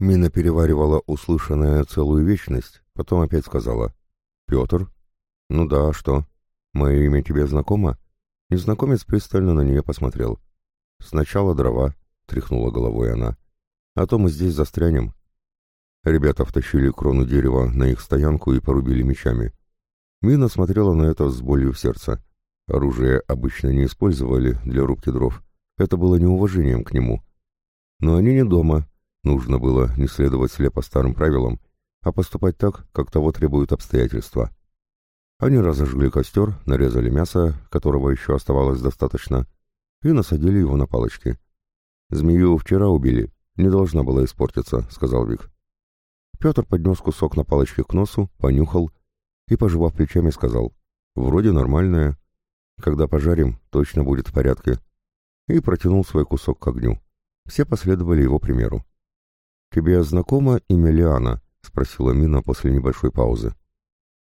Мина переваривала услышанное целую вечность, потом опять сказала. «Петр? Ну да, а что? Мое имя тебе знакомо?» Незнакомец пристально на нее посмотрел. «Сначала дрова», — тряхнула головой она. «А то мы здесь застрянем». Ребята втащили крону дерева на их стоянку и порубили мечами. Мина смотрела на это с болью в сердце. Оружие обычно не использовали для рубки дров. Это было неуважением к нему. Но они не дома. Нужно было не следовать слепо старым правилам, а поступать так, как того требуют обстоятельства. Они разожгли костер, нарезали мясо, которого еще оставалось достаточно, и насадили его на палочки. «Змею вчера убили, не должна была испортиться», — сказал Вик. Петр поднес кусок на палочке к носу, понюхал и, пожевав плечами, сказал, «Вроде нормальная. Когда пожарим, точно будет в порядке». И протянул свой кусок к огню. Все последовали его примеру. «Тебе знакома имя Лиана?» — спросила Мина после небольшой паузы.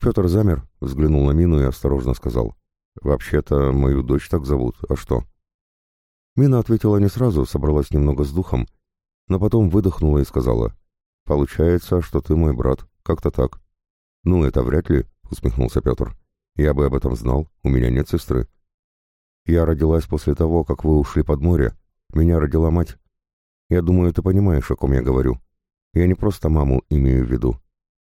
Петр замер, взглянул на Мину и осторожно сказал, «Вообще-то мою дочь так зовут, а что?» Мина ответила не сразу, собралась немного с духом, но потом выдохнула и сказала, «Получается, что ты мой брат. Как-то так». «Ну, это вряд ли», — усмехнулся Петр. «Я бы об этом знал. У меня нет сестры». «Я родилась после того, как вы ушли под море. Меня родила мать. Я думаю, ты понимаешь, о ком я говорю. Я не просто маму имею в виду».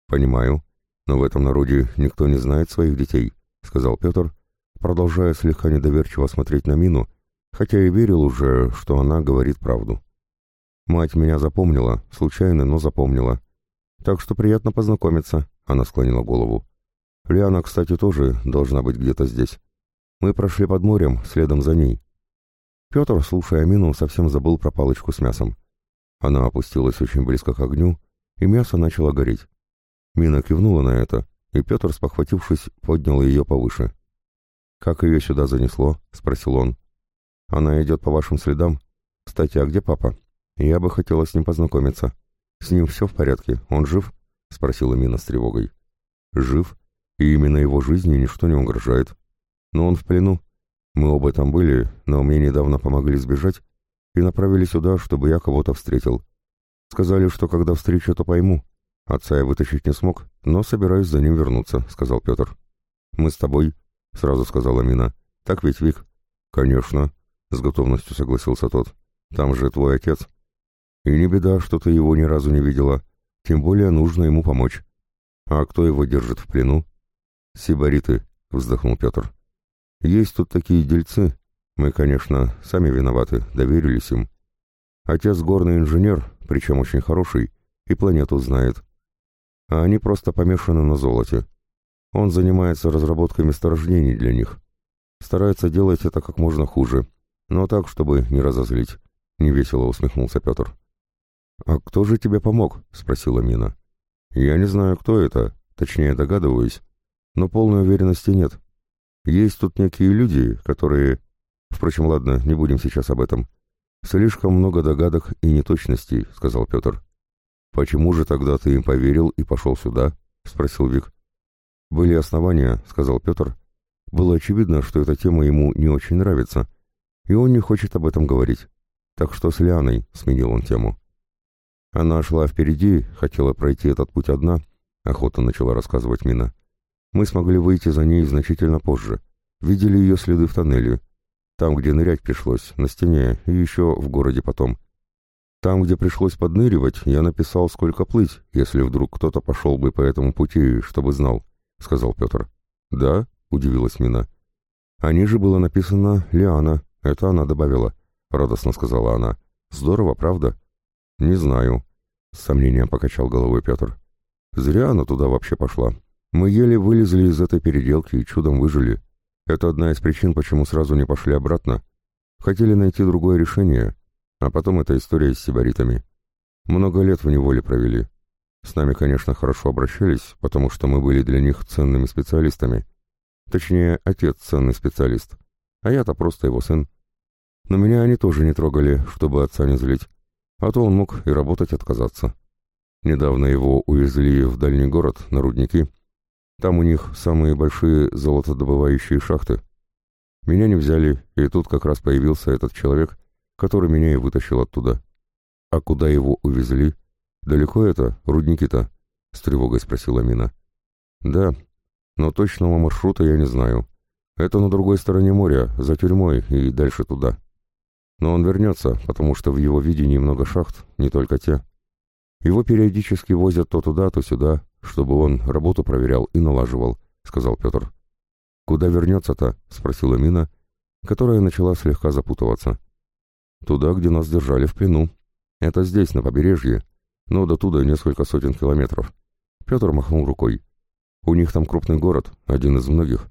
«Понимаю. Но в этом народе никто не знает своих детей», — сказал Петр, продолжая слегка недоверчиво смотреть на Мину, хотя и верил уже, что она говорит правду. Мать меня запомнила, случайно, но запомнила. Так что приятно познакомиться, она склонила голову. Лиана, кстати, тоже должна быть где-то здесь. Мы прошли под морем, следом за ней. Петр, слушая Мину, совсем забыл про палочку с мясом. Она опустилась очень близко к огню, и мясо начало гореть. Мина кивнула на это, и Петр, спохватившись, поднял ее повыше. «Как ее сюда занесло?» — спросил он. «Она идет по вашим следам. Кстати, а где папа?» «Я бы хотела с ним познакомиться. С ним все в порядке? Он жив?» — спросила Мина с тревогой. «Жив, и именно его жизни ничто не угрожает. Но он в плену. Мы оба там были, но мне недавно помогли сбежать и направили сюда, чтобы я кого-то встретил. Сказали, что когда встречу, то пойму. Отца я вытащить не смог, но собираюсь за ним вернуться», — сказал Петр. «Мы с тобой», — сразу сказала Мина. «Так ведь, Вик?» «Конечно», — с готовностью согласился тот. «Там же твой отец». И не беда, что ты его ни разу не видела. Тем более нужно ему помочь. А кто его держит в плену? Сибариты, вздохнул Петр. Есть тут такие дельцы. Мы, конечно, сами виноваты, доверились им. Отец горный инженер, причем очень хороший, и планету знает. А они просто помешаны на золоте. Он занимается разработкой месторождений для них. Старается делать это как можно хуже, но так, чтобы не разозлить. Невесело усмехнулся Петр. «А кто же тебе помог?» — спросила Мина. «Я не знаю, кто это, точнее догадываюсь, но полной уверенности нет. Есть тут некие люди, которые... Впрочем, ладно, не будем сейчас об этом. Слишком много догадок и неточностей», — сказал Петр. «Почему же тогда ты им поверил и пошел сюда?» — спросил Вик. «Были основания», — сказал Петр. Было очевидно, что эта тема ему не очень нравится, и он не хочет об этом говорить. «Так что с Лианой?» — сменил он тему. Она шла впереди, хотела пройти этот путь одна, охотно начала рассказывать Мина. Мы смогли выйти за ней значительно позже. Видели ее следы в тоннеле. Там, где нырять пришлось, на стене, и еще в городе потом. Там, где пришлось подныривать, я написал, сколько плыть, если вдруг кто-то пошел бы по этому пути, чтобы знал, — сказал Петр. «Да?» — удивилась Мина. «А ниже было написано «Лиана», это она добавила», — радостно сказала она. «Здорово, правда?» «Не знаю», — с сомнением покачал головой Петр. «Зря она туда вообще пошла. Мы еле вылезли из этой переделки и чудом выжили. Это одна из причин, почему сразу не пошли обратно. Хотели найти другое решение, а потом эта история с сибаритами. Много лет в неволе провели. С нами, конечно, хорошо обращались, потому что мы были для них ценными специалистами. Точнее, отец ценный специалист, а я-то просто его сын. Но меня они тоже не трогали, чтобы отца не злить а то он мог и работать отказаться. Недавно его увезли в дальний город, на рудники. Там у них самые большие золотодобывающие шахты. Меня не взяли, и тут как раз появился этот человек, который меня и вытащил оттуда. А куда его увезли? «Далеко это, рудники-то?» — с тревогой спросила Мина. «Да, но точного маршрута я не знаю. Это на другой стороне моря, за тюрьмой и дальше туда. Но он вернется, потому что в его видении много шахт, не только те. Его периодически возят то туда, то сюда, чтобы он работу проверял и налаживал», — сказал Петр. «Куда вернется-то?» — спросила Мина, которая начала слегка запутываться. «Туда, где нас держали в плену. Это здесь, на побережье, но до туда несколько сотен километров». Петр махнул рукой. «У них там крупный город, один из многих.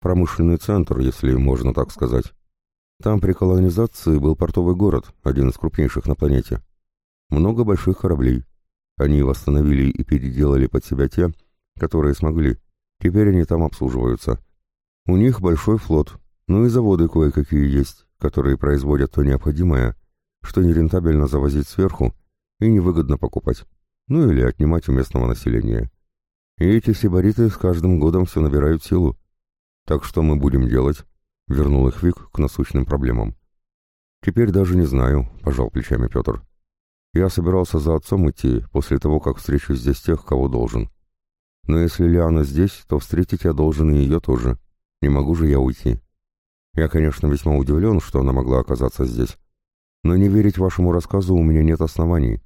Промышленный центр, если можно так сказать. Там при колонизации был портовый город, один из крупнейших на планете. Много больших кораблей. Они восстановили и переделали под себя те, которые смогли. Теперь они там обслуживаются. У них большой флот, ну и заводы кое-какие есть, которые производят то необходимое, что нерентабельно завозить сверху и невыгодно покупать, ну или отнимать у местного населения. И эти сибариты с каждым годом все набирают силу. Так что мы будем делать? Вернул их Вик к насущным проблемам. Теперь даже не знаю, пожал плечами Петр. Я собирался за отцом идти после того, как встречу здесь тех, кого должен. Но если Лиана здесь, то встретить я должен и ее тоже. Не могу же я уйти. Я, конечно, весьма удивлен, что она могла оказаться здесь. Но не верить вашему рассказу у меня нет оснований.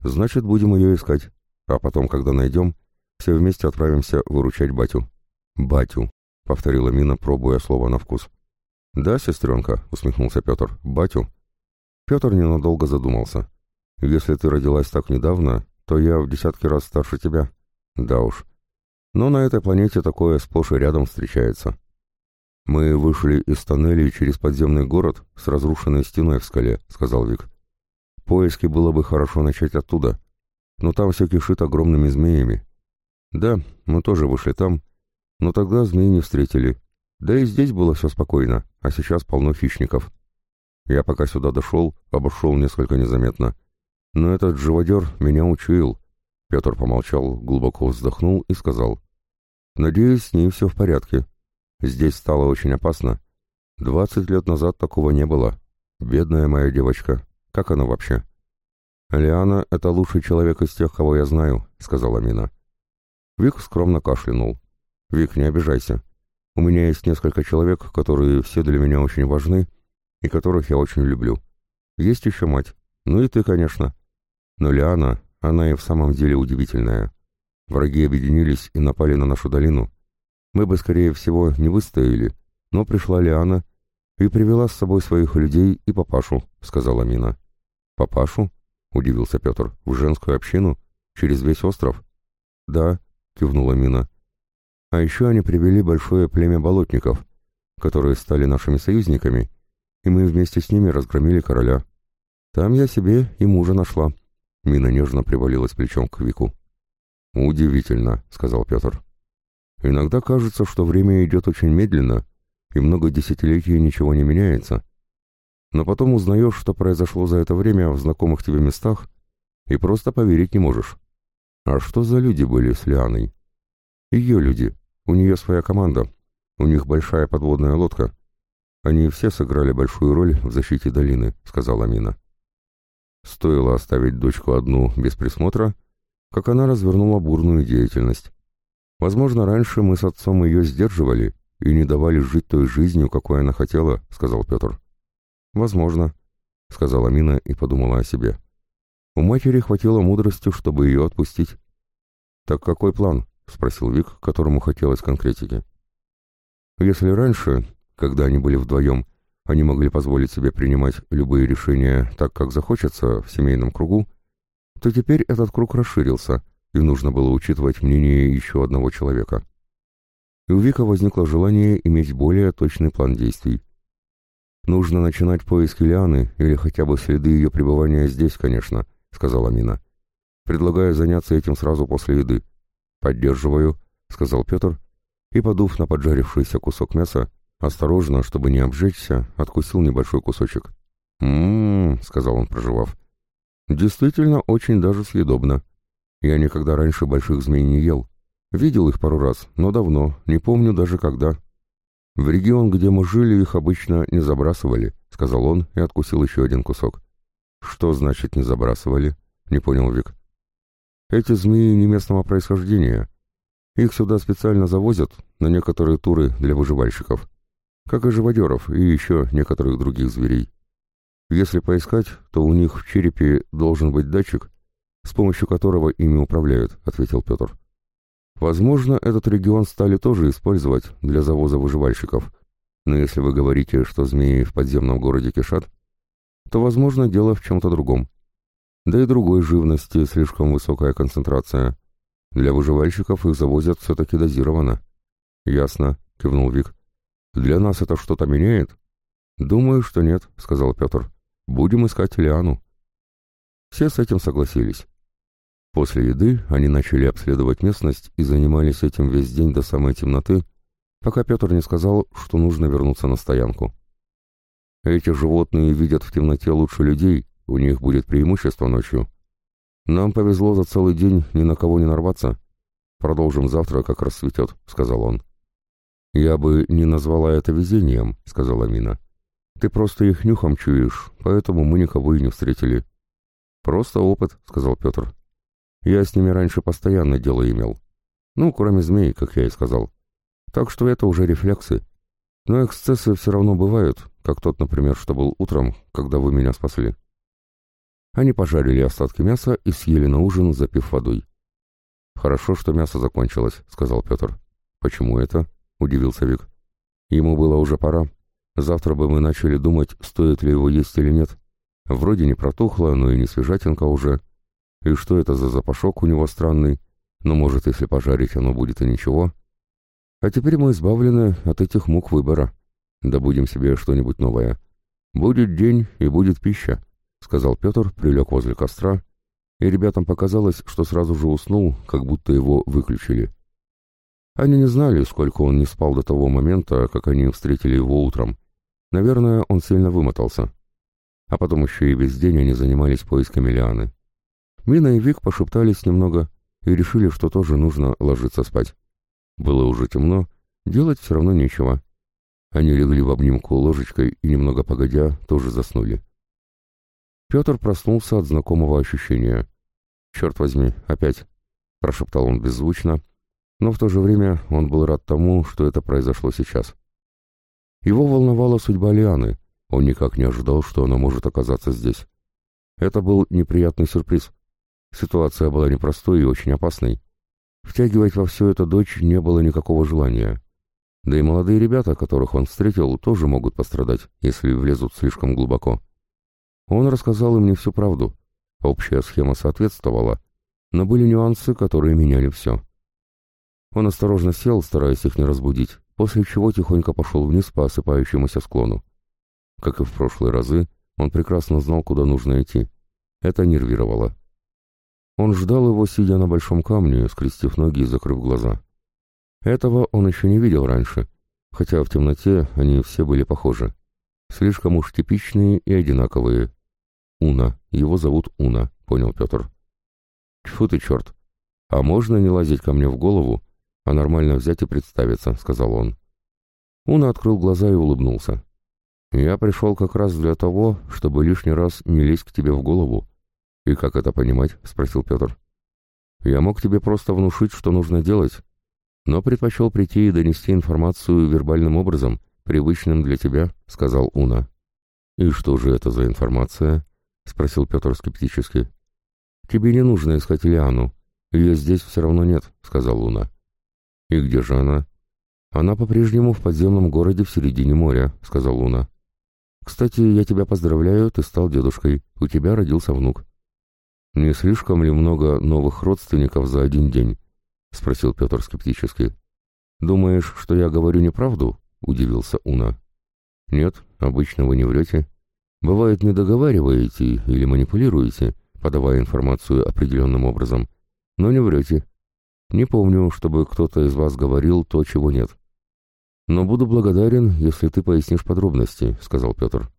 Значит, будем ее искать. А потом, когда найдем, все вместе отправимся выручать батю. Батю, повторила Мина, пробуя слово на вкус. Да, сестренка, усмехнулся Петр. Батю. Петр ненадолго задумался. Если ты родилась так недавно, то я в десятки раз старше тебя. Да уж. Но на этой планете такое сплошь и рядом встречается. «Мы вышли из тоннелей через подземный город с разрушенной стеной в скале», — сказал Вик. «Поиски было бы хорошо начать оттуда, но там все кишит огромными змеями. Да, мы тоже вышли там, но тогда змеи не встретили. Да и здесь было все спокойно, а сейчас полно хищников. Я пока сюда дошел, обошел несколько незаметно. Но этот живодер меня учуял». Петр помолчал, глубоко вздохнул и сказал. «Надеюсь, с ней все в порядке». Здесь стало очень опасно. Двадцать лет назад такого не было. Бедная моя девочка. Как она вообще? Лиана — это лучший человек из тех, кого я знаю, — сказала Мина. Вик скромно кашлянул. Вик, не обижайся. У меня есть несколько человек, которые все для меня очень важны и которых я очень люблю. Есть еще мать. Ну и ты, конечно. Но Лиана, она и в самом деле удивительная. Враги объединились и напали на нашу долину. Мы бы, скорее всего, не выстояли, но пришла Лиана и привела с собой своих людей и папашу, — сказала Мина. «Папашу?» — удивился Петр. «В женскую общину? Через весь остров?» «Да», — кивнула Мина. «А еще они привели большое племя болотников, которые стали нашими союзниками, и мы вместе с ними разгромили короля. Там я себе и мужа нашла». Мина нежно привалилась плечом к Вику. «Удивительно», — сказал Петр. Иногда кажется, что время идет очень медленно, и много десятилетий ничего не меняется. Но потом узнаешь, что произошло за это время в знакомых тебе местах, и просто поверить не можешь. А что за люди были с Лианой? Ее люди. У нее своя команда. У них большая подводная лодка. Они все сыграли большую роль в защите долины, сказала Мина. Стоило оставить дочку одну без присмотра, как она развернула бурную деятельность. Возможно, раньше мы с отцом ее сдерживали и не давали жить той жизнью, какой она хотела, — сказал Петр. Возможно, — сказала Мина и подумала о себе. У матери хватило мудрости, чтобы ее отпустить. Так какой план? — спросил Вик, которому хотелось конкретики. Если раньше, когда они были вдвоем, они могли позволить себе принимать любые решения так, как захочется, в семейном кругу, то теперь этот круг расширился — и нужно было учитывать мнение еще одного человека. И у Вика возникло желание иметь более точный план действий. «Нужно начинать поиски Лианы или хотя бы следы ее пребывания здесь, конечно», — сказала Мина. «Предлагаю заняться этим сразу после еды». «Поддерживаю», — сказал Петр, и, подув на поджарившийся кусок мяса, осторожно, чтобы не обжечься, откусил небольшой кусочек. «М-м-м», сказал он, проживав. «Действительно очень даже съедобно. Я никогда раньше больших змей не ел. Видел их пару раз, но давно, не помню даже когда. В регион, где мы жили, их обычно не забрасывали, сказал он и откусил еще один кусок. Что значит не забрасывали? Не понял Вик. Эти змеи не местного происхождения. Их сюда специально завозят на некоторые туры для выживальщиков, как и живодеров и еще некоторых других зверей. Если поискать, то у них в черепе должен быть датчик, с помощью которого ими управляют», — ответил Петр. «Возможно, этот регион стали тоже использовать для завоза выживальщиков, но если вы говорите, что змеи в подземном городе кишат, то, возможно, дело в чем-то другом. Да и другой живности слишком высокая концентрация. Для выживальщиков их завозят все-таки дозированно». «Ясно», — кивнул Вик. «Для нас это что-то меняет?» «Думаю, что нет», — сказал Петр. Будем искать Лиану. Все с этим согласились. После еды они начали обследовать местность и занимались этим весь день до самой темноты, пока Петр не сказал, что нужно вернуться на стоянку. Эти животные видят в темноте лучше людей, у них будет преимущество ночью. Нам повезло за целый день ни на кого не нарваться. Продолжим завтра, как рассветет, — сказал он. Я бы не назвала это везением, — сказала Мина. Ты просто их нюхом чуешь, поэтому мы никого и не встретили. Просто опыт, сказал Петр. Я с ними раньше постоянно дело имел. Ну, кроме змей, как я и сказал. Так что это уже рефлексы. Но эксцессы все равно бывают, как тот, например, что был утром, когда вы меня спасли. Они пожарили остатки мяса и съели на ужин, запив водой. «Хорошо, что мясо закончилось», — сказал Петр. «Почему это?» — удивился Вик. «Ему было уже пора. Завтра бы мы начали думать, стоит ли его есть или нет. Вроде не протухло, но и не свежатинка уже. И что это за запашок у него странный? Но, может, если пожарить, оно будет и ничего. А теперь мы избавлены от этих мук выбора. Добудем себе что-нибудь новое. Будет день и будет пища, — сказал Петр, прилег возле костра, и ребятам показалось, что сразу же уснул, как будто его выключили. Они не знали, сколько он не спал до того момента, как они встретили его утром, Наверное, он сильно вымотался. А потом еще и весь день они занимались поисками Лианы. Мина и Вик пошептались немного и решили, что тоже нужно ложиться спать. Было уже темно, делать все равно нечего. Они легли в обнимку ложечкой и, немного погодя, тоже заснули. Петр проснулся от знакомого ощущения. «Черт возьми, опять!» — прошептал он беззвучно, но в то же время он был рад тому, что это произошло сейчас. Его волновала судьба Лианы, он никак не ожидал, что она может оказаться здесь. Это был неприятный сюрприз. Ситуация была непростой и очень опасной. Втягивать во все это дочь не было никакого желания. Да и молодые ребята, которых он встретил, тоже могут пострадать, если влезут слишком глубоко. Он рассказал им не всю правду. Общая схема соответствовала, но были нюансы, которые меняли все. Он осторожно сел, стараясь их не разбудить, после чего тихонько пошел вниз по осыпающемуся склону. Как и в прошлые разы, он прекрасно знал, куда нужно идти. Это нервировало. Он ждал его, сидя на большом камне, скрестив ноги и закрыв глаза. Этого он еще не видел раньше, хотя в темноте они все были похожи. Слишком уж типичные и одинаковые. Уна, его зовут Уна, понял Петр. Тьфу ты, черт! А можно не лазить ко мне в голову а нормально взять и представиться», — сказал он. Уна открыл глаза и улыбнулся. «Я пришел как раз для того, чтобы лишний раз не лезть к тебе в голову». «И как это понимать?» — спросил Петр. «Я мог тебе просто внушить, что нужно делать, но предпочел прийти и донести информацию вербальным образом, привычным для тебя», — сказал Уна. «И что же это за информация?» — спросил Петр скептически. «Тебе не нужно искать Лиану. Ее здесь все равно нет», — сказал Уна. «И где же она?» «Она по-прежнему в подземном городе в середине моря», — сказал Луна. «Кстати, я тебя поздравляю, ты стал дедушкой, у тебя родился внук». «Не слишком ли много новых родственников за один день?» — спросил Петр скептически. «Думаешь, что я говорю неправду?» — удивился Уна. «Нет, обычно вы не врете. Бывает, не договариваете или манипулируете, подавая информацию определенным образом, но не врете. Не помню, чтобы кто-то из вас говорил то, чего нет. Но буду благодарен, если ты пояснишь подробности, сказал Петр.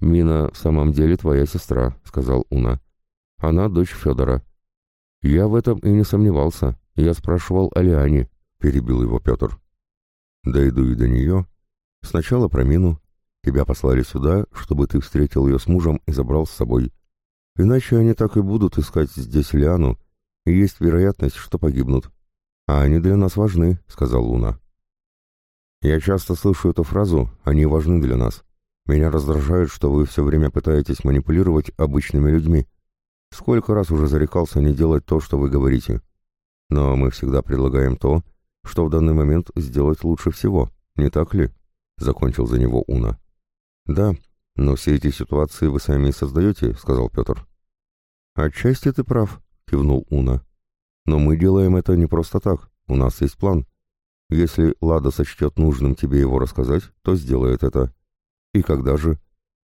Мина в самом деле твоя сестра, сказал Уна. Она дочь Федора. Я в этом и не сомневался. Я спрашивал о Лиане, перебил его Петр. Дойду и до нее. Сначала про Мину. Тебя послали сюда, чтобы ты встретил ее с мужем и забрал с собой. Иначе они так и будут искать здесь Лиану, и есть вероятность, что погибнут. А они для нас важны», — сказал Луна. «Я часто слышу эту фразу «они важны для нас». Меня раздражает, что вы все время пытаетесь манипулировать обычными людьми. Сколько раз уже зарекался не делать то, что вы говорите. Но мы всегда предлагаем то, что в данный момент сделать лучше всего, не так ли?» — закончил за него Уна. «Да, но все эти ситуации вы сами создаете», — сказал Петр. «Отчасти ты прав», — кивнул Уна. «Но мы делаем это не просто так, у нас есть план. Если Лада сочтет нужным тебе его рассказать, то сделает это. И когда же?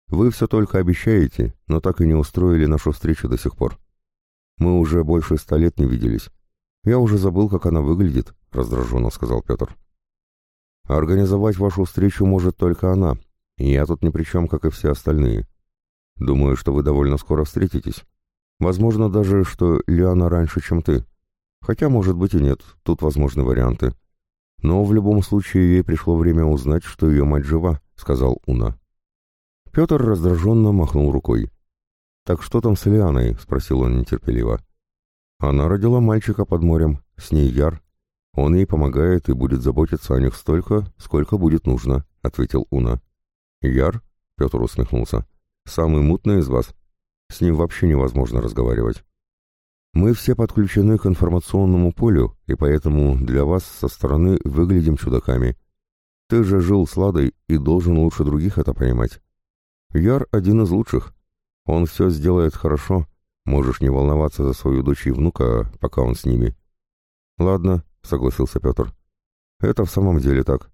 Вы все только обещаете, но так и не устроили нашу встречу до сих пор. Мы уже больше ста лет не виделись. Я уже забыл, как она выглядит», — раздраженно сказал Петр. «Организовать вашу встречу может только она, я тут ни при чем, как и все остальные. Думаю, что вы довольно скоро встретитесь. Возможно даже, что Лиана раньше, чем ты. Хотя, может быть и нет, тут возможны варианты. Но в любом случае ей пришло время узнать, что ее мать жива», — сказал Уна. Петр раздраженно махнул рукой. «Так что там с Лианой?» — спросил он нетерпеливо. «Она родила мальчика под морем, с ней Яр. Он ей помогает и будет заботиться о них столько, сколько будет нужно», — ответил Уна. «Яр?» — Петр усмехнулся. «Самый мутный из вас. С ним вообще невозможно разговаривать. Мы все подключены к информационному полю, и поэтому для вас со стороны выглядим чудаками. Ты же жил с Ладой и должен лучше других это понимать. Яр один из лучших. Он все сделает хорошо. Можешь не волноваться за свою дочь и внука, пока он с ними». «Ладно», — согласился Петр. «Это в самом деле так.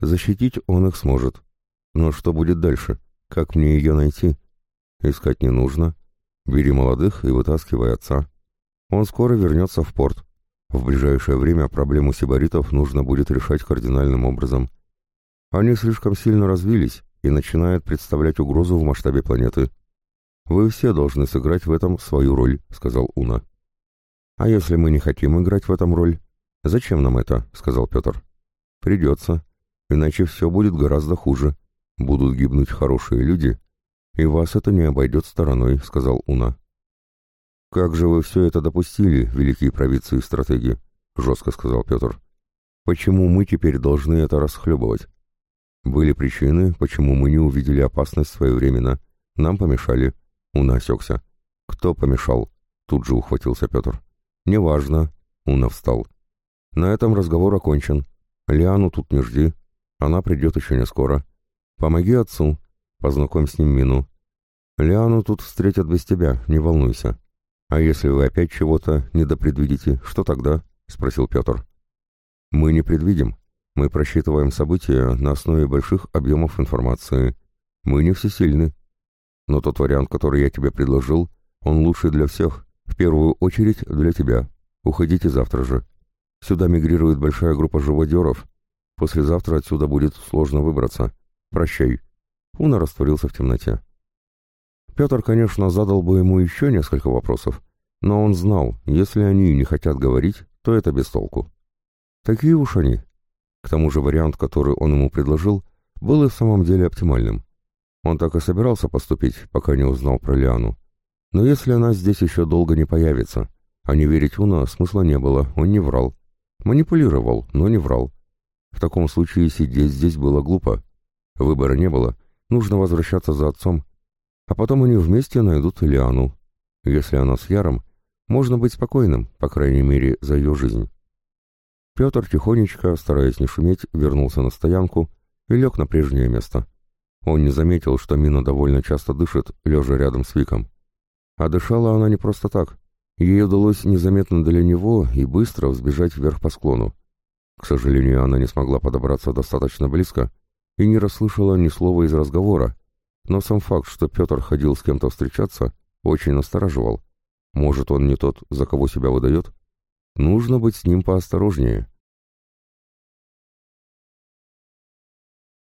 Защитить он их сможет. Но что будет дальше? Как мне ее найти? Искать не нужно. Бери молодых и вытаскивай отца. Он скоро вернется в порт. В ближайшее время проблему сибаритов нужно будет решать кардинальным образом. Они слишком сильно развились и начинают представлять угрозу в масштабе планеты. Вы все должны сыграть в этом свою роль, сказал Уна. А если мы не хотим играть в этом роль? Зачем нам это? сказал Петр. Придется, иначе все будет гораздо хуже. Будут гибнуть хорошие люди, и вас это не обойдет стороной», — сказал Уна. «Как же вы все это допустили, великие провидцы и стратеги?» — жестко сказал Петр. «Почему мы теперь должны это расхлебывать? Были причины, почему мы не увидели опасность своевременно. Нам помешали». Уна осекся. «Кто помешал?» — тут же ухватился Петр. «Неважно». Уна встал. «На этом разговор окончен. Лиану тут не жди. Она придет еще не скоро. Помоги отцу, познакомь с ним Мину. Лиану тут встретят без тебя, не волнуйся. А если вы опять чего-то недопредвидите, что тогда? Спросил Петр. Мы не предвидим. Мы просчитываем события на основе больших объемов информации. Мы не всесильны. Но тот вариант, который я тебе предложил, он лучший для всех, в первую очередь для тебя. Уходите завтра же. Сюда мигрирует большая группа живодеров. Послезавтра отсюда будет сложно выбраться. Прощай». Уна растворился в темноте. Петр, конечно, задал бы ему еще несколько вопросов, но он знал, если они не хотят говорить, то это без толку. Такие уж они. К тому же вариант, который он ему предложил, был и в самом деле оптимальным. Он так и собирался поступить, пока не узнал про Лиану. Но если она здесь еще долго не появится, а не верить Уна смысла не было, он не врал. Манипулировал, но не врал. В таком случае сидеть здесь было глупо. Выбора не было, нужно возвращаться за отцом. А потом они вместе найдут Лиану. Если она с Яром, можно быть спокойным, по крайней мере, за ее жизнь. Петр тихонечко, стараясь не шуметь, вернулся на стоянку и лег на прежнее место. Он не заметил, что Мина довольно часто дышит, лежа рядом с Виком. А дышала она не просто так. Ей удалось незаметно для него и быстро взбежать вверх по склону. К сожалению, она не смогла подобраться достаточно близко, и не расслышала ни слова из разговора, но сам факт, что Петр ходил с кем-то встречаться, очень настораживал. Может, он не тот, за кого себя выдает? Нужно быть с ним поосторожнее.